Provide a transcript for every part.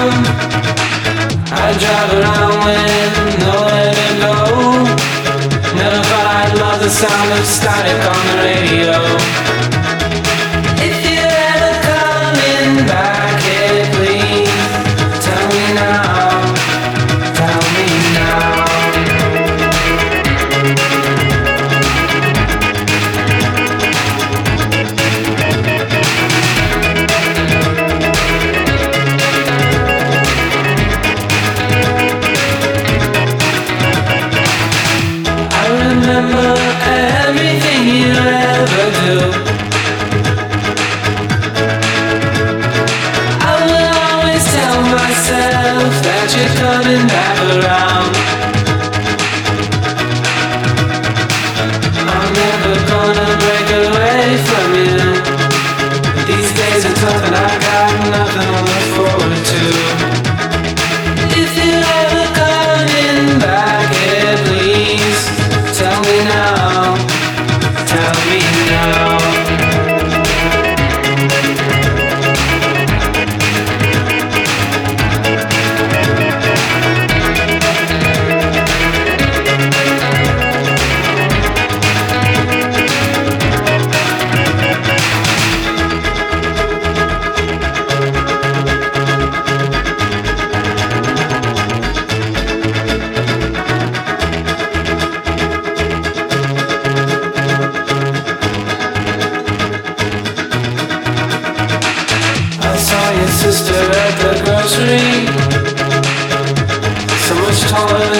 I drive around with. Never thought I'd love the sound of static on the radio. tonight.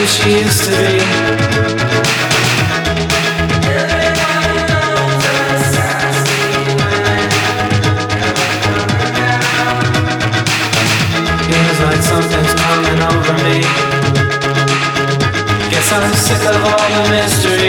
She used to be. Feels like something's coming over me. Guess I'm sick of all the mystery.